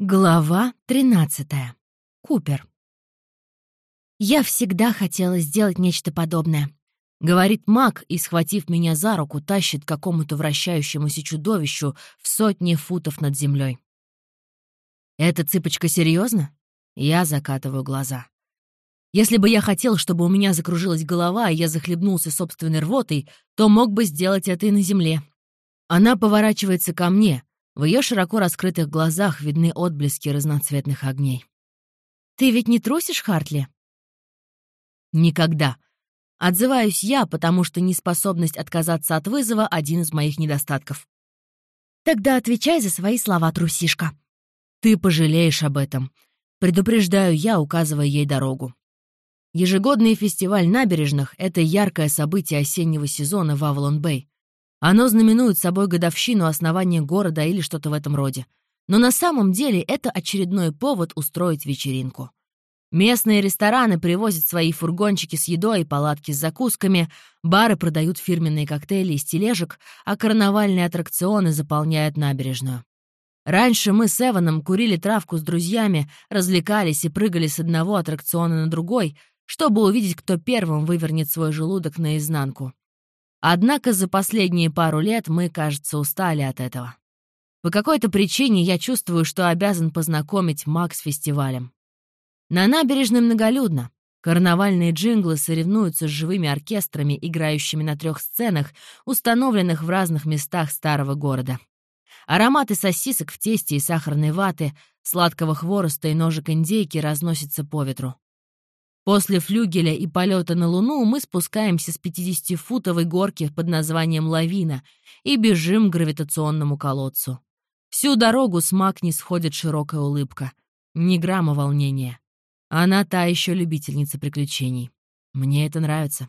Глава 13. Купер. «Я всегда хотела сделать нечто подобное», — говорит маг и, схватив меня за руку, тащит какому-то вращающемуся чудовищу в сотни футов над землей. «Эта цыпочка серьезно? Я закатываю глаза. Если бы я хотел, чтобы у меня закружилась голова, и я захлебнулся собственной рвотой, то мог бы сделать это и на земле. Она поворачивается ко мне — в ее широко раскрытых глазах видны отблески разноцветных огней. «Ты ведь не трусишь, Хартли?» «Никогда», Отзываюсь я, потому что неспособность отказаться от вызова — один из моих недостатков. Тогда отвечай за свои слова, трусишка. Ты пожалеешь об этом. Предупреждаю я, указывая ей дорогу. Ежегодный фестиваль набережных — это яркое событие осеннего сезона в Авалон-Бэй. Оно знаменует собой годовщину основания города или что-то в этом роде. Но на самом деле это очередной повод устроить вечеринку. Местные рестораны привозят свои фургончики с едой и палатки с закусками, бары продают фирменные коктейли из тележек, а карнавальные аттракционы заполняют набережную. Раньше мы с Эваном курили травку с друзьями, развлекались и прыгали с одного аттракциона на другой, чтобы увидеть, кто первым вывернет свой желудок наизнанку. Однако за последние пару лет мы, кажется, устали от этого. По какой-то причине я чувствую, что обязан познакомить Макс с фестивалем. На набережной многолюдно. Карнавальные джинглы соревнуются с живыми оркестрами, играющими на трех сценах, установленных в разных местах старого города. Ароматы сосисок в тесте и сахарной ваты, сладкого хвороста и ножек индейки разносятся по ветру. После флюгеля и полета на Луну мы спускаемся с 50-футовой горки под названием Лавина и бежим к гравитационному колодцу. Всю дорогу с Мак не сходит широкая улыбка. Ни грамма волнения. Она та еще любительница приключений. Мне это нравится.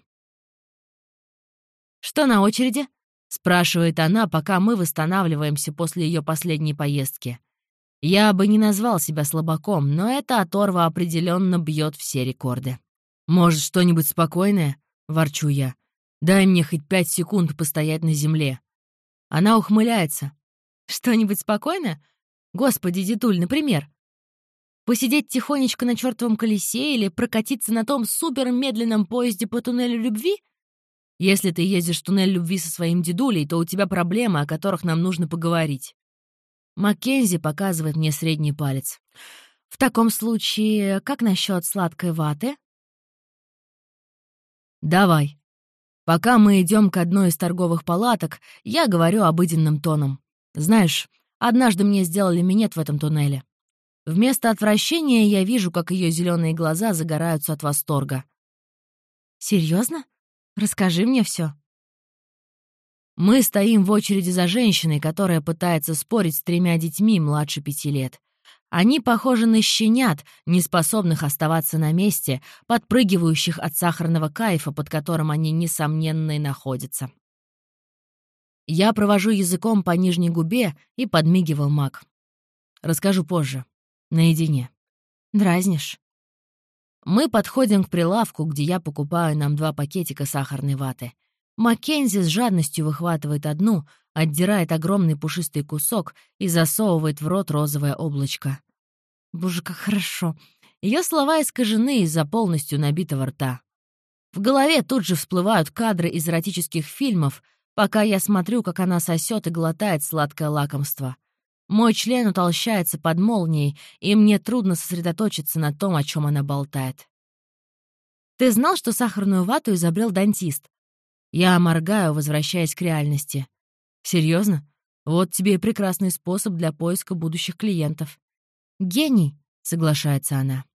«Что на очереди?» — спрашивает она, пока мы восстанавливаемся после ее последней поездки. Я бы не назвал себя слабаком, но эта оторва определенно бьет все рекорды. «Может, что-нибудь спокойное?» — ворчу я. «Дай мне хоть пять секунд постоять на земле». Она ухмыляется. «Что-нибудь спокойное? Господи, дедуль, например?» Посидеть тихонечко на чертовом колесе или прокатиться на том супермедленном поезде по туннелю любви? Если ты ездишь в туннель любви со своим дедулей, то у тебя проблемы, о которых нам нужно поговорить. Маккензи показывает мне средний палец. «В таком случае, как насчет сладкой ваты?» «Давай. Пока мы идем к одной из торговых палаток, я говорю обыденным тоном. Знаешь, однажды мне сделали минет в этом туннеле. Вместо отвращения я вижу, как ее зеленые глаза загораются от восторга. Серьезно? Расскажи мне все. Мы стоим в очереди за женщиной, которая пытается спорить с тремя детьми младше пяти лет. Они похожи на щенят, не способных оставаться на месте, подпрыгивающих от сахарного кайфа, под которым они, несомненно, и находятся. Я провожу языком по нижней губе и подмигивал маг. Расскажу позже. Наедине. Дразнишь? Мы подходим к прилавку, где я покупаю нам два пакетика сахарной ваты — Маккензи с жадностью выхватывает одну, отдирает огромный пушистый кусок и засовывает в рот розовое облачко. Боже, как хорошо. Ее слова искажены из-за полностью набитого рта. В голове тут же всплывают кадры из эротических фильмов, пока я смотрю, как она сосет и глотает сладкое лакомство. Мой член утолщается под молнией, и мне трудно сосредоточиться на том, о чем она болтает. «Ты знал, что сахарную вату изобрел дантист?» Я моргаю, возвращаясь к реальности. Серьезно? Вот тебе и прекрасный способ для поиска будущих клиентов. Гений, соглашается она.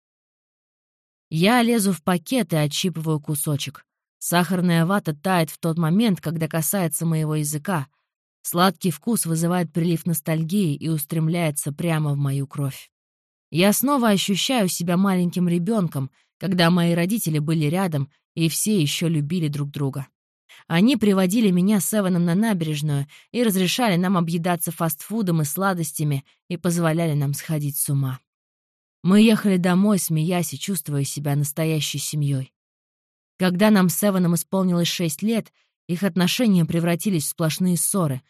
Я лезу в пакет и отщипываю кусочек. Сахарная вата тает в тот момент, когда касается моего языка. Сладкий вкус вызывает прилив ностальгии и устремляется прямо в мою кровь. Я снова ощущаю себя маленьким ребенком, когда мои родители были рядом и все еще любили друг друга. Они приводили меня с Эваном на набережную и разрешали нам объедаться фастфудом и сладостями и позволяли нам сходить с ума. Мы ехали домой, смеясь и чувствуя себя настоящей семьей. Когда нам с Эваном исполнилось шесть лет, их отношения превратились в сплошные ссоры.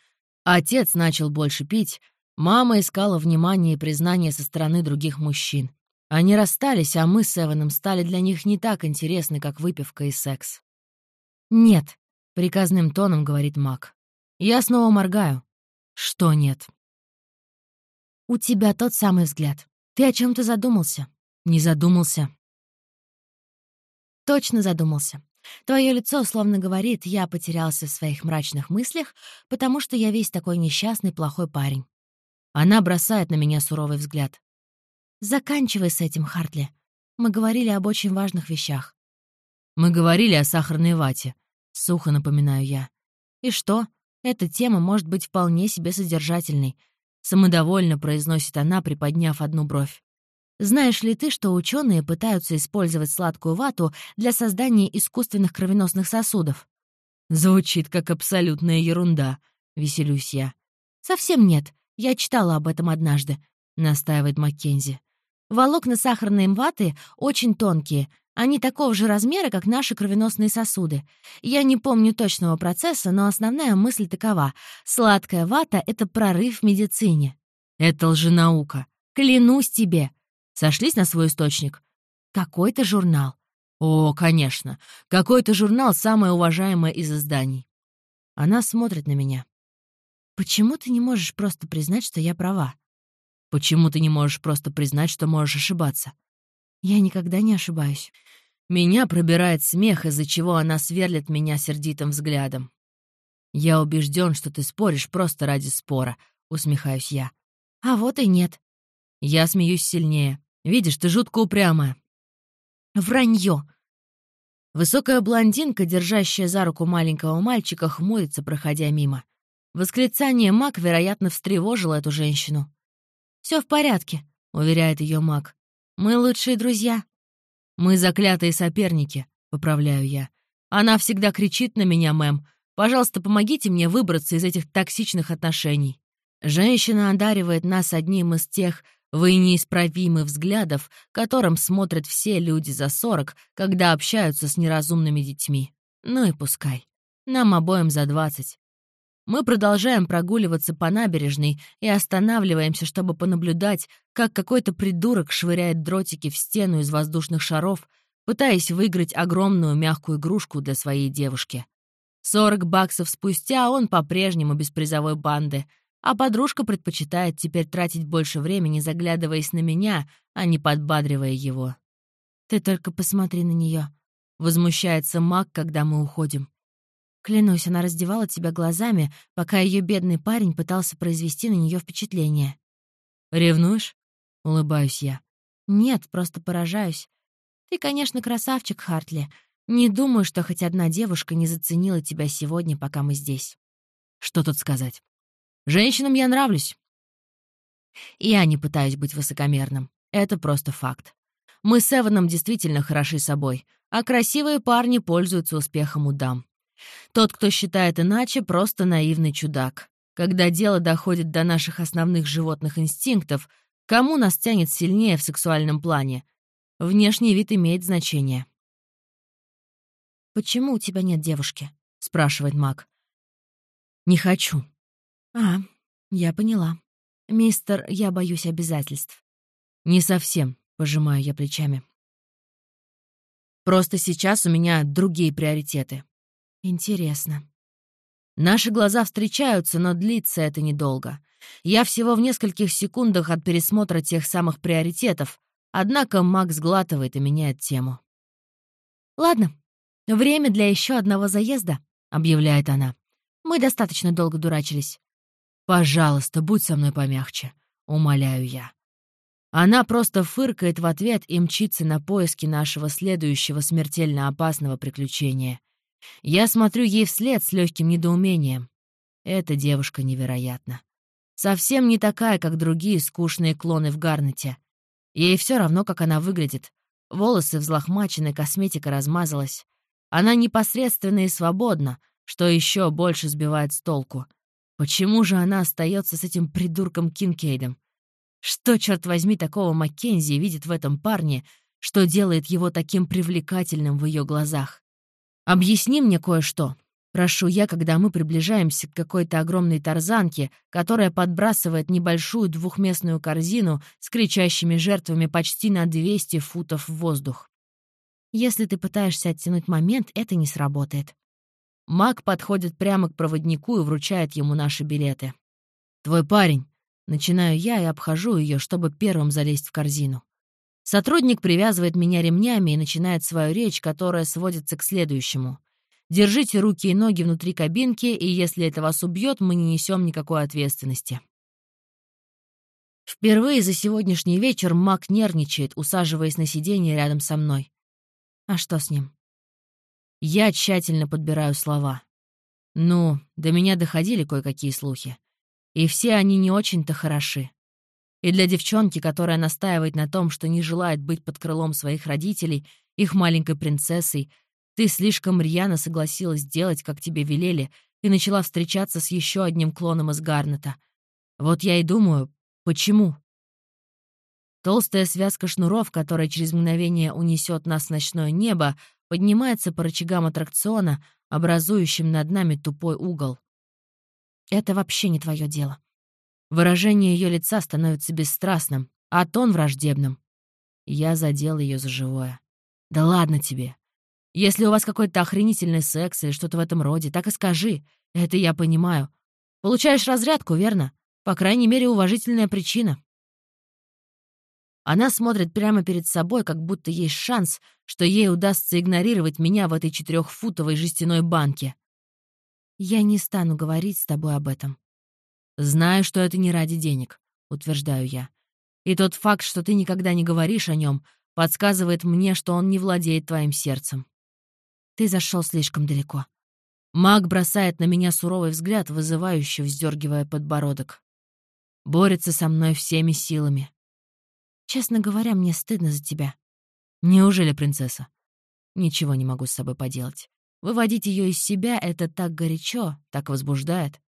Отец начал больше пить, Мама искала внимание и признание со стороны других мужчин. Они расстались, а мы с Эваном стали для них не так интересны, как выпивка и секс. «Нет», — приказным тоном говорит Мак. Я снова моргаю. Что нет? «У тебя тот самый взгляд. Ты о чем то задумался?» «Не задумался». «Точно задумался. Твое лицо словно говорит, я потерялся в своих мрачных мыслях, потому что я весь такой несчастный, плохой парень. Она бросает на меня суровый взгляд. «Заканчивай с этим, Хартли. Мы говорили об очень важных вещах». «Мы говорили о сахарной вате», — сухо напоминаю я. «И что? Эта тема может быть вполне себе содержательной», — самодовольно произносит она, приподняв одну бровь. Знаешь ли ты, что ученые пытаются использовать сладкую вату для создания искусственных кровеносных сосудов? Звучит как абсолютная ерунда, веселюсь я. Совсем нет. Я читала об этом однажды, настаивает Маккензи. Волокна сахарной ваты очень тонкие. Они такого же размера, как наши кровеносные сосуды. Я не помню точного процесса, но основная мысль такова. Сладкая вата — это прорыв в медицине. Это лженаука. Клянусь тебе. Сошлись на свой источник? Какой-то журнал. О, конечно. Какой-то журнал — самое уважаемое из изданий. Она смотрит на меня. Почему ты не можешь просто признать, что я права? Почему ты не можешь просто признать, что можешь ошибаться? Я никогда не ошибаюсь. Меня пробирает смех, из-за чего она сверлит меня сердитым взглядом. «Я убежден, что ты споришь просто ради спора», — усмехаюсь я. «А вот и нет». Я смеюсь сильнее. Видишь, ты жутко упрямая». «Вранье!» Высокая блондинка, держащая за руку маленького мальчика, хмурится, проходя мимо. Восклицание Мак, вероятно, встревожило эту женщину. Все в порядке», — уверяет ее Мак. «Мы лучшие друзья». «Мы заклятые соперники», — поправляю я. «Она всегда кричит на меня, мэм. Пожалуйста, помогите мне выбраться из этих токсичных отношений». Женщина одаривает нас одним из тех вы неисправимы взглядов, которым смотрят все люди за сорок, когда общаются с неразумными детьми. Ну и пускай. Нам обоим за двадцать. Мы продолжаем прогуливаться по набережной и останавливаемся, чтобы понаблюдать, как какой-то придурок швыряет дротики в стену из воздушных шаров, пытаясь выиграть огромную мягкую игрушку для своей девушки. Сорок баксов спустя он по-прежнему без призовой банды — а подружка предпочитает теперь тратить больше времени, заглядываясь на меня, а не подбадривая его. «Ты только посмотри на нее, возмущается Мак, когда мы уходим. Клянусь, она раздевала тебя глазами, пока ее бедный парень пытался произвести на нее впечатление. «Ревнуешь?» — улыбаюсь я. «Нет, просто поражаюсь. Ты, конечно, красавчик, Хартли. Не думаю, что хоть одна девушка не заценила тебя сегодня, пока мы здесь». «Что тут сказать?» Женщинам я нравлюсь. Я не пытаюсь быть высокомерным. Это просто факт. Мы с Эваном действительно хороши собой, а красивые парни пользуются успехом у дам. Тот, кто считает иначе, просто наивный чудак. Когда дело доходит до наших основных животных инстинктов, кому нас тянет сильнее в сексуальном плане? Внешний вид имеет значение. «Почему у тебя нет девушки?» — спрашивает Мак. «Не хочу», «А, я поняла. Мистер, я боюсь обязательств». «Не совсем», — пожимаю я плечами. «Просто сейчас у меня другие приоритеты». «Интересно». Наши глаза встречаются, но длится это недолго. Я всего в нескольких секундах от пересмотра тех самых приоритетов, однако Макс глатывает и меняет тему. «Ладно, время для еще одного заезда», — объявляет она. «Мы достаточно долго дурачились. «Пожалуйста, будь со мной помягче», — умоляю я. Она просто фыркает в ответ и мчится на поиски нашего следующего смертельно опасного приключения. Я смотрю ей вслед с легким недоумением. Эта девушка невероятна. Совсем не такая, как другие скучные клоны в Гарнете. Ей все равно, как она выглядит. Волосы взлохмачены, косметика размазалась. Она непосредственна и свободна, что еще больше сбивает с толку. Почему же она остается с этим придурком Кинкейдом? Что, черт возьми, такого Маккензи видит в этом парне, что делает его таким привлекательным в ее глазах? Объясни мне кое-что. Прошу я, когда мы приближаемся к какой-то огромной тарзанке, которая подбрасывает небольшую двухместную корзину с кричащими жертвами почти на 200 футов в воздух. Если ты пытаешься оттянуть момент, это не сработает. Маг подходит прямо к проводнику и вручает ему наши билеты. «Твой парень». Начинаю я и обхожу ее, чтобы первым залезть в корзину. Сотрудник привязывает меня ремнями и начинает свою речь, которая сводится к следующему. Держите руки и ноги внутри кабинки, и если это вас убьет, мы не несем никакой ответственности. Впервые за сегодняшний вечер Мак нервничает, усаживаясь на сиденье рядом со мной. А что с ним? Я тщательно подбираю слова. Ну, до меня доходили кое-какие слухи. И все они не очень-то хороши. И для девчонки, которая настаивает на том, что не желает быть под крылом своих родителей, их маленькой принцессой, ты слишком рьяно согласилась делать, как тебе велели, и начала встречаться с еще одним клоном из Гарнета. Вот я и думаю, почему? Толстая связка шнуров, которая через мгновение унесет нас в ночное небо, поднимается по рычагам аттракциона, образующим над нами тупой угол. Это вообще не твое дело. Выражение ее лица становится бесстрастным, а тон враждебным. Я задел ее за живое. Да ладно тебе. Если у вас какой-то охренительный секс или что-то в этом роде, так и скажи. Это я понимаю. Получаешь разрядку, верно? По крайней мере, уважительная причина. Она смотрит прямо перед собой, как будто есть шанс, что ей удастся игнорировать меня в этой четырехфутовой жестяной банке. Я не стану говорить с тобой об этом. Знаю, что это не ради денег, утверждаю я. И тот факт, что ты никогда не говоришь о нем, подсказывает мне, что он не владеет твоим сердцем. Ты зашел слишком далеко. Маг бросает на меня суровый взгляд, вызывающе вздергивая подбородок. Борется со мной всеми силами. Честно говоря, мне стыдно за тебя. Неужели, принцесса? Ничего не могу с собой поделать. Выводить ее из себя — это так горячо, так возбуждает.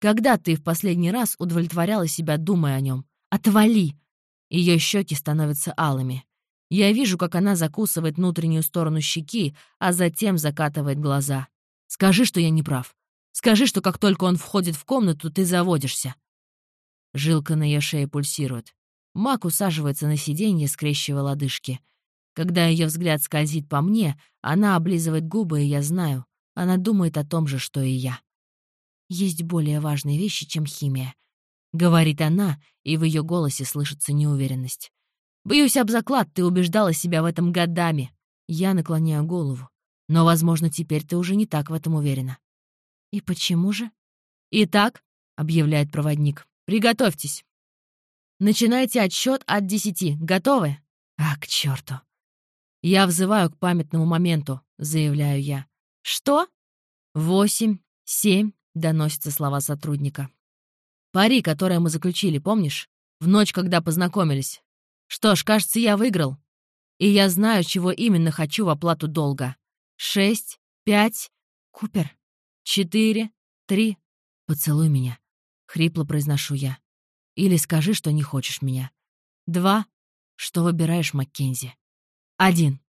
Когда ты в последний раз удовлетворяла себя, думая о нем? Отвали! Ее щеки становятся алыми. Я вижу, как она закусывает внутреннюю сторону щеки, а затем закатывает глаза. «Скажи, что я не прав. Скажи, что как только он входит в комнату, ты заводишься». Жилка на ее шее пульсирует. Мак усаживается на сиденье, скрещивая лодыжки. Когда ее взгляд скользит по мне, она облизывает губы, и я знаю, она думает о том же, что и я. «Есть более важные вещи, чем химия», — говорит она, и в ее голосе слышится неуверенность. Боюсь об заклад, ты убеждала себя в этом годами. Я наклоняю голову. Но, возможно, теперь ты уже не так в этом уверена. И почему же? Итак, объявляет проводник, приготовьтесь. Начинайте отсчет от десяти. Готовы? А, к черту. Я взываю к памятному моменту, заявляю я. Что? Восемь, семь, доносятся слова сотрудника. Пари, которое мы заключили, помнишь? В ночь, когда познакомились. Что ж, кажется, я выиграл. И я знаю, чего именно хочу в оплату долга. Шесть, пять, Купер, четыре, три. Поцелуй меня. Хрипло произношу я. Или скажи, что не хочешь меня. Два. Что выбираешь, Маккензи? Один.